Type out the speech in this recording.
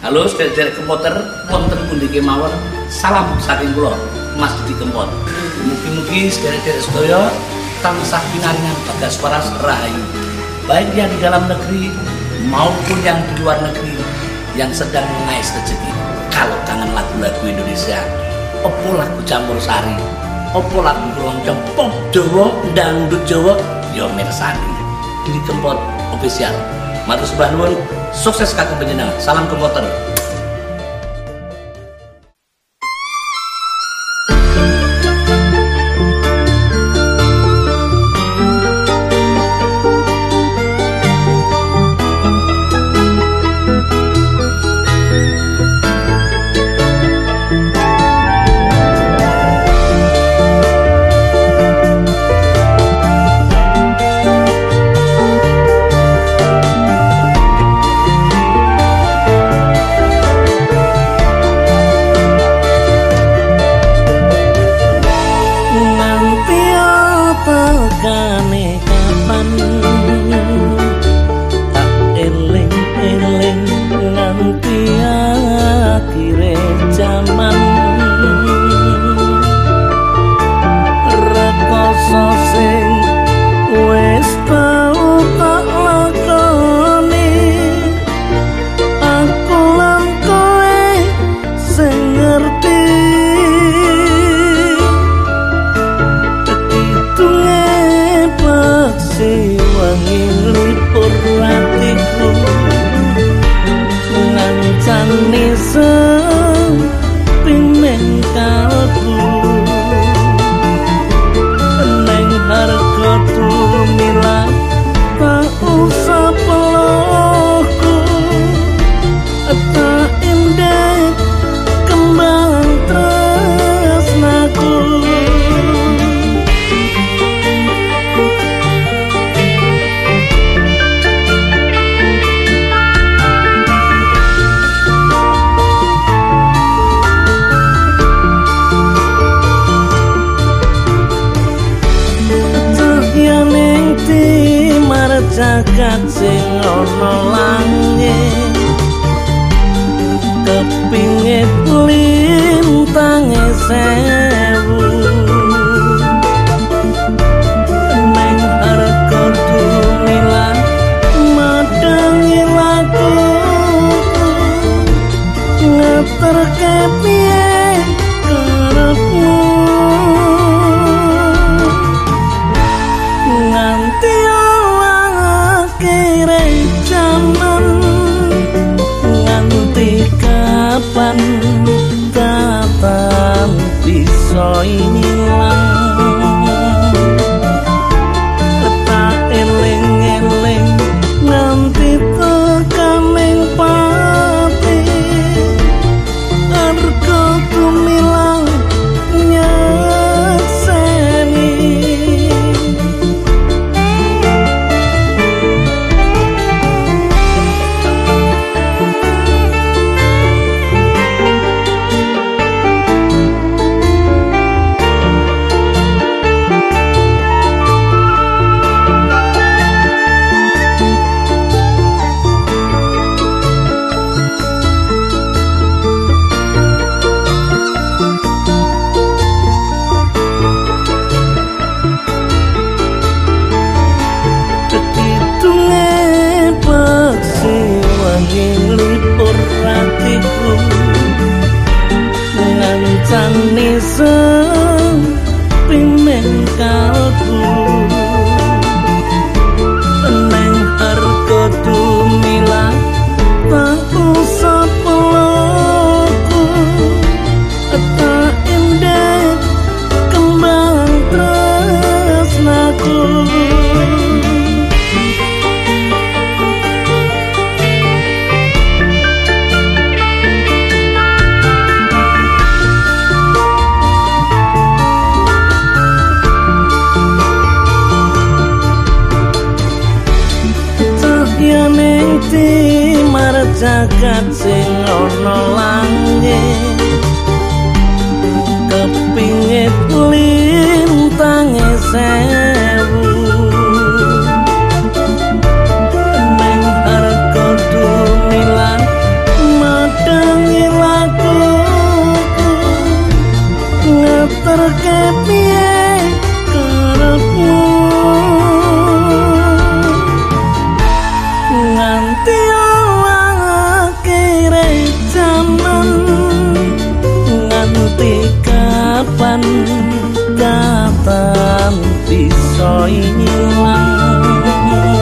Halo sederek kemoter wonten pundi kemawon. Salam saking kula Mas Didi Kempot. Mugi-mugi sederek sedaya tansah pinaringan bagas waras rahayu. Baik yang di dalam negeri maupun yang di luar negeri yang sedang mengais rezeki. Kalau kangen lagu-lagu Indonesia, opo lagu campur sari, opo lagu keroncong pop Jawa, dangdut Jawa, yo mirsani. Didi Kempot official. Matur sembah nuwun, sukses kagem panjenengan. Salam kempoten. Lipur hatiku Ngancani sepinen kalbu jagat sing ana langit Kepingit lintange sewu. Piye kau jagat sing ana langit. Sewu gọi nhau